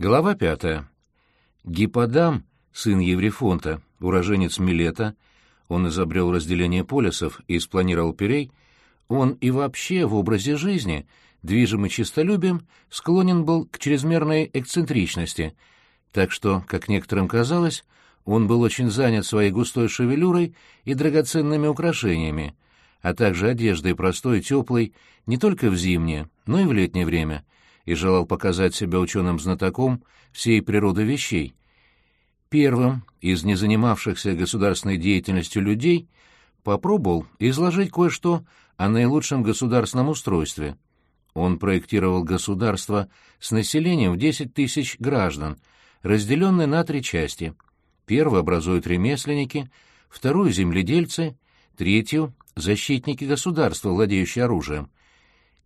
Глава пятая. Гипподам, сын Еврифонта, уроженец Милета, он изобрел разделение полисов и спланировал Перей, он и вообще в образе жизни, движимый честолюбием, склонен был к чрезмерной эксцентричности, так что, как некоторым казалось, он был очень занят своей густой шевелюрой и драгоценными украшениями, а также одеждой простой и теплой не только в зимнее, но и в летнее время, и желал показать себя ученым-знатоком всей природы вещей. Первым из незанимавшихся государственной деятельностью людей попробовал изложить кое-что о наилучшем государственном устройстве. Он проектировал государство с населением в 10 тысяч граждан, разделенное на три части — Первую образуют ремесленники, вторую — земледельцы, третью — защитники государства, владеющие оружием.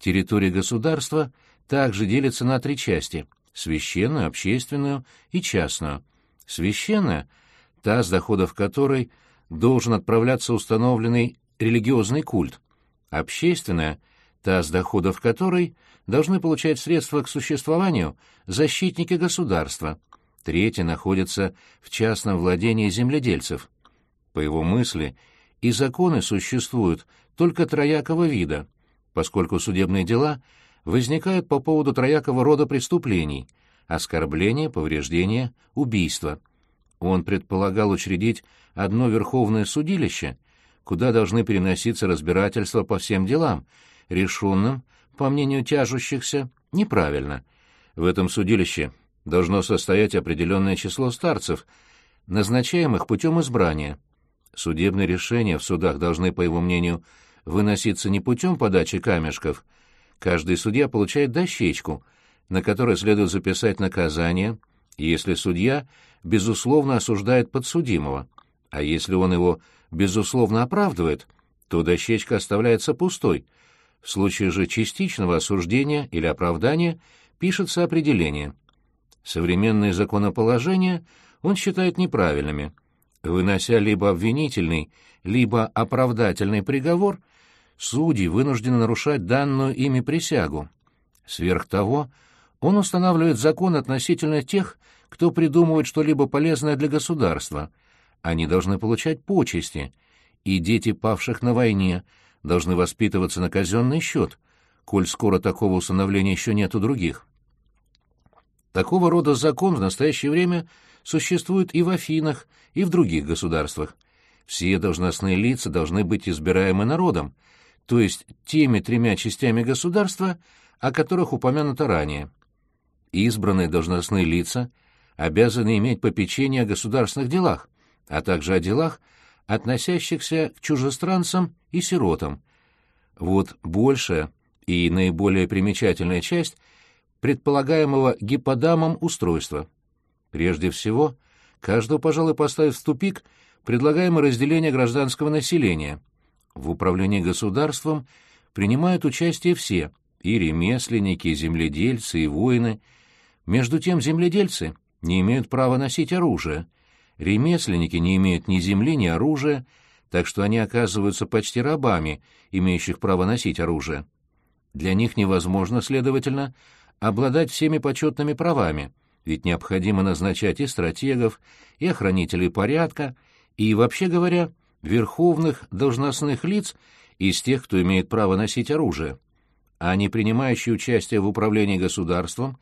Территория государства также делится на три части — священную, общественную и частную. Священная — та, с доходов которой должен отправляться установленный религиозный культ. Общественная — та, с доходов которой должны получать средства к существованию защитники государства — третья находится в частном владении земледельцев. По его мысли, и законы существуют только троякого вида, поскольку судебные дела возникают по поводу троякого рода преступлений — оскорбления, повреждения, убийства. Он предполагал учредить одно верховное судилище, куда должны переноситься разбирательства по всем делам, решенным, по мнению тяжущихся, неправильно. В этом судилище должно состоять определенное число старцев, назначаемых путем избрания. Судебные решения в судах должны, по его мнению, выноситься не путем подачи камешков. Каждый судья получает дощечку, на которой следует записать наказание, если судья, безусловно, осуждает подсудимого, а если он его, безусловно, оправдывает, то дощечка оставляется пустой. В случае же частичного осуждения или оправдания пишется определение — Современные законоположения он считает неправильными. Вынося либо обвинительный, либо оправдательный приговор, судьи вынуждены нарушать данную ими присягу. Сверх того, он устанавливает закон относительно тех, кто придумывает что-либо полезное для государства. Они должны получать почести, и дети павших на войне должны воспитываться на казенный счет, коль скоро такого установления еще нет у других. Такого рода закон в настоящее время существует и в Афинах, и в других государствах. Все должностные лица должны быть избираемы народом, то есть теми тремя частями государства, о которых упомянуто ранее. Избранные должностные лица обязаны иметь попечение о государственных делах, а также о делах, относящихся к чужестранцам и сиротам. Вот большая и наиболее примечательная часть — предполагаемого гиподамом устройства. Прежде всего, каждого, пожалуй, поставит в тупик предлагаемое разделение гражданского населения. В управлении государством принимают участие все — и ремесленники, и земледельцы, и воины. Между тем земледельцы не имеют права носить оружие, ремесленники не имеют ни земли, ни оружия, так что они оказываются почти рабами, имеющих право носить оружие. Для них невозможно, следовательно, обладать всеми почетными правами, ведь необходимо назначать и стратегов, и охранителей порядка, и, вообще говоря, верховных должностных лиц из тех, кто имеет право носить оружие. А не принимающие участие в управлении государством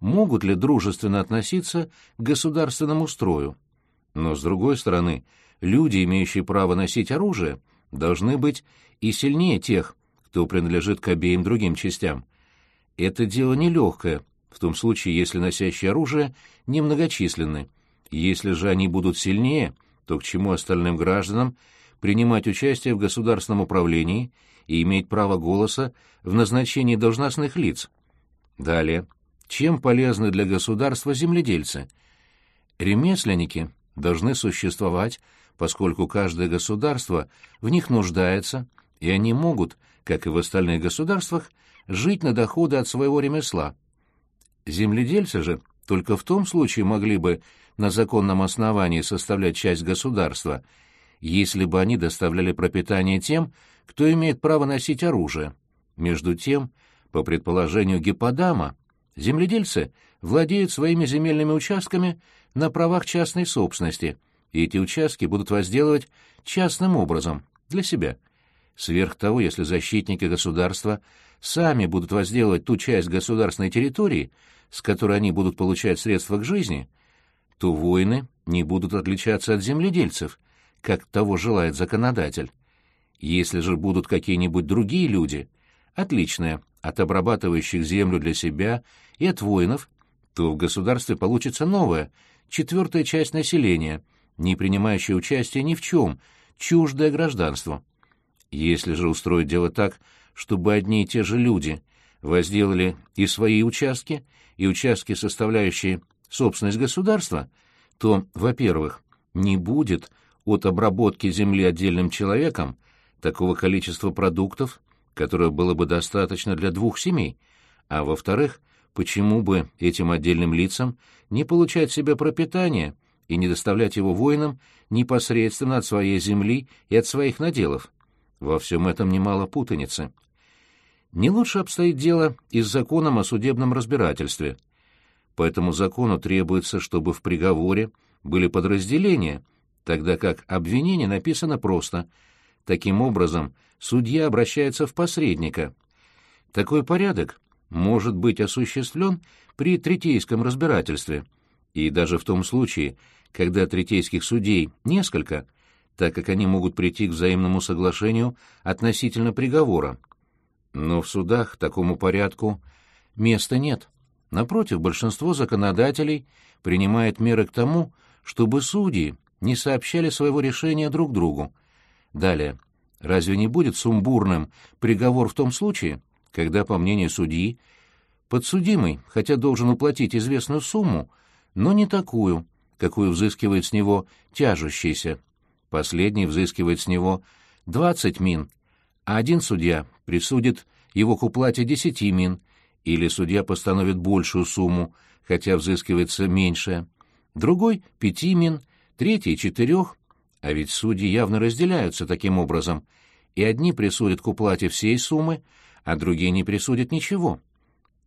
могут ли дружественно относиться к государственному строю? Но, с другой стороны, люди, имеющие право носить оружие, должны быть и сильнее тех, кто принадлежит к обеим другим частям. Это дело нелегкое, в том случае, если носящие оружие немногочисленны. Если же они будут сильнее, то к чему остальным гражданам принимать участие в государственном управлении и иметь право голоса в назначении должностных лиц? Далее. Чем полезны для государства земледельцы? Ремесленники должны существовать, поскольку каждое государство в них нуждается, и они могут, как и в остальных государствах, жить на доходы от своего ремесла. Земледельцы же только в том случае могли бы на законном основании составлять часть государства, если бы они доставляли пропитание тем, кто имеет право носить оружие. Между тем, по предположению Гипподама, Земледельцы владеют своими земельными участками на правах частной собственности, и эти участки будут возделывать частным образом, для себя. Сверх того, если защитники государства сами будут возделывать ту часть государственной территории, с которой они будут получать средства к жизни, то воины не будут отличаться от земледельцев, как того желает законодатель. Если же будут какие-нибудь другие люди, отличные от обрабатывающих землю для себя и от воинов, то в государстве получится новая, четвертая часть населения, не принимающая участия ни в чем, чуждое гражданству. Если же устроить дело так, чтобы одни и те же люди возделали и свои участки, и участки, составляющие собственность государства, то, во-первых, не будет от обработки земли отдельным человеком такого количества продуктов, которое было бы достаточно для двух семей, а во-вторых, почему бы этим отдельным лицам не получать себе пропитание и не доставлять его воинам непосредственно от своей земли и от своих наделов? Во всем этом немало путаницы. Не лучше обстоит дело и с законом о судебном разбирательстве. По этому закону требуется, чтобы в приговоре были подразделения, тогда как обвинение написано просто. Таким образом, судья обращается в посредника. Такой порядок может быть осуществлен при третейском разбирательстве, и даже в том случае, когда третейских судей несколько, так как они могут прийти к взаимному соглашению относительно приговора. Но в судах такому порядку места нет. Напротив, большинство законодателей принимает меры к тому, чтобы судьи не сообщали своего решения друг другу. Далее, разве не будет сумбурным приговор в том случае, когда, по мнению судьи, подсудимый, хотя должен уплатить известную сумму, но не такую, какую взыскивает с него тяжущийся. Последний взыскивает с него 20 мин, а один судья присудит его к уплате 10 мин, или судья постановит большую сумму, хотя взыскивается меньшая, другой — 5 мин, третий — 4, а ведь судьи явно разделяются таким образом, и одни присудят к уплате всей суммы, а другие не присудят ничего.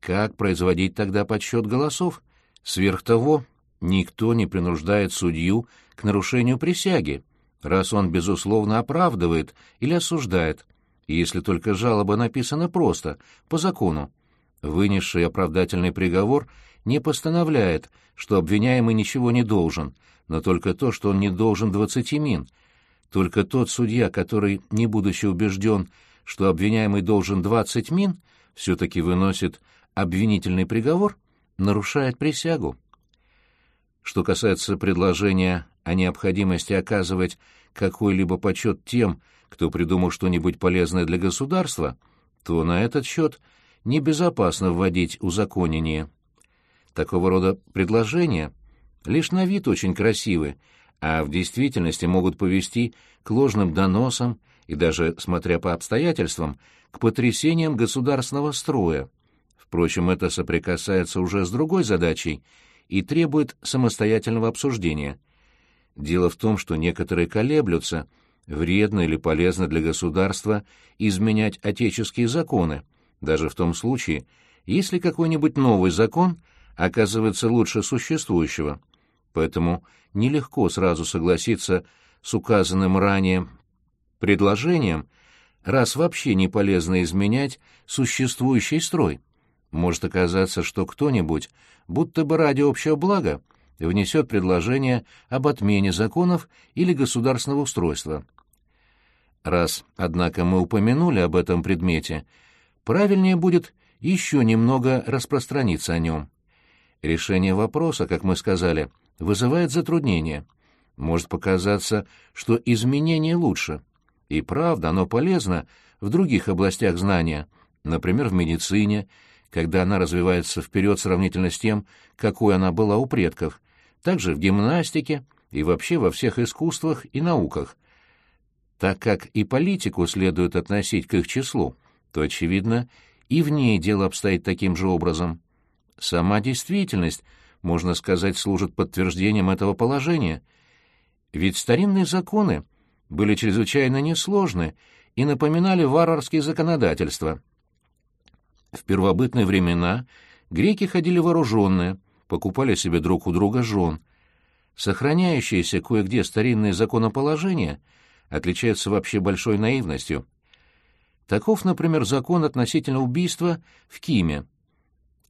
Как производить тогда подсчет голосов? Сверх того, никто не принуждает судью к нарушению присяги, раз он, безусловно, оправдывает или осуждает, если только жалоба написана просто, по закону. Вынесший оправдательный приговор не постановляет, что обвиняемый ничего не должен, но только то, что он не должен двадцати мин. Только тот судья, который, не будучи убежден, что обвиняемый должен двадцать мин, все-таки выносит обвинительный приговор, нарушает присягу. Что касается предложения о необходимости оказывать какой-либо почет тем, кто придумал что-нибудь полезное для государства, то на этот счет небезопасно вводить узаконение. Такого рода предложения лишь на вид очень красивы, а в действительности могут повести к ложным доносам и даже, смотря по обстоятельствам, к потрясениям государственного строя. Впрочем, это соприкасается уже с другой задачей и требует самостоятельного обсуждения. Дело в том, что некоторые колеблются, вредно или полезно для государства изменять отеческие законы, даже в том случае, если какой-нибудь новый закон оказывается лучше существующего. Поэтому нелегко сразу согласиться с указанным ранее предложением, раз вообще не полезно изменять существующий строй. Может оказаться, что кто-нибудь, будто бы ради общего блага, внесет предложение об отмене законов или государственного устройства. Раз, однако, мы упомянули об этом предмете, правильнее будет еще немного распространиться о нем. Решение вопроса, как мы сказали, вызывает затруднения. Может показаться, что изменение лучше. И правда, оно полезно в других областях знания, например, в медицине, когда она развивается вперед сравнительно с тем, какой она была у предков, также в гимнастике и вообще во всех искусствах и науках. Так как и политику следует относить к их числу, то, очевидно, и в ней дело обстоит таким же образом. Сама действительность, можно сказать, служит подтверждением этого положения. Ведь старинные законы были чрезвычайно несложны и напоминали варварские законодательства. В первобытные времена Греки ходили вооруженные, покупали себе друг у друга жен. Сохраняющиеся кое-где старинные законоположения отличаются вообще большой наивностью. Таков, например, закон относительно убийства в Киме.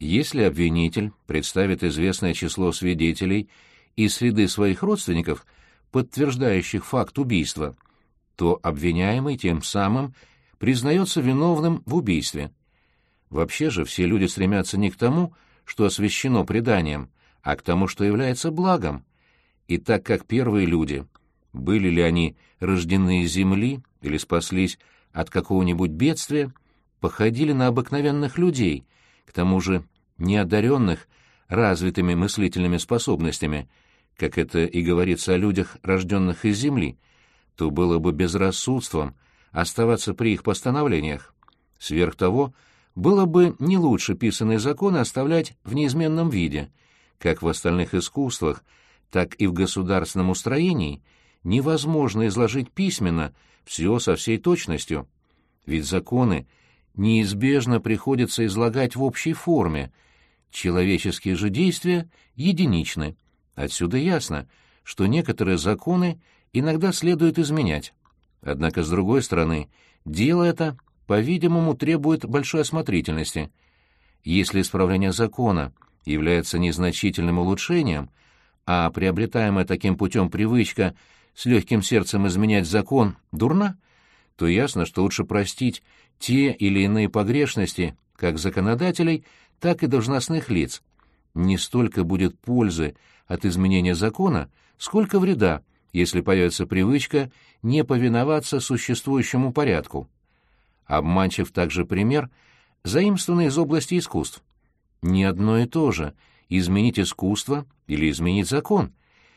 Если обвинитель представит известное число свидетелей из среды своих родственников, подтверждающих факт убийства, то обвиняемый тем самым признается виновным в убийстве. Вообще же все люди стремятся не к тому, что освящено преданием, а к тому, что является благом. И так как первые люди, были ли они рождены из земли или спаслись от какого-нибудь бедствия, походили на обыкновенных людей, к тому же неодаренных развитыми мыслительными способностями, как это и говорится о людях, рожденных из земли, то было бы безрассудством оставаться при их постановлениях. Сверх того, было бы не лучше писанные законы оставлять в неизменном виде, как в остальных искусствах, так и в государственном устроении невозможно изложить письменно все со всей точностью, ведь законы неизбежно приходится излагать в общей форме, человеческие же действия единичны. Отсюда ясно, что некоторые законы иногда следует изменять. Однако, с другой стороны, дело это, по-видимому, требует большой осмотрительности. Если исправление закона является незначительным улучшением, а приобретаемая таким путем привычка с легким сердцем изменять закон дурна, то ясно, что лучше простить те или иные погрешности как законодателей, так и должностных лиц. Не столько будет пользы от изменения закона, сколько вреда, если появится привычка не повиноваться существующему порядку. Обманчив также пример, заимствованный из области искусств. Не одно и то же — изменить искусство или изменить закон,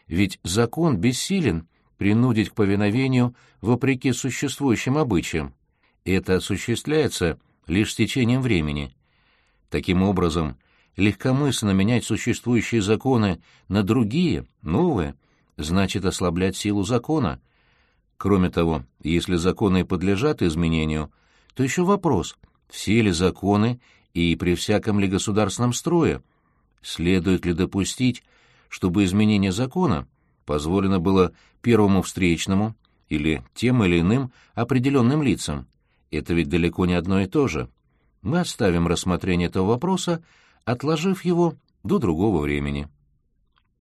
ведь закон бессилен принудить к повиновению вопреки существующим обычаям. Это осуществляется лишь с течением времени. Таким образом, легкомысленно менять существующие законы на другие, новые, значит ослаблять силу закона. Кроме того, если законы подлежат изменению, то еще вопрос, все ли законы и при всяком ли государственном строе, следует ли допустить, чтобы изменение закона позволено было первому встречному или тем или иным определенным лицам. Это ведь далеко не одно и то же. Мы оставим рассмотрение этого вопроса, отложив его до другого времени.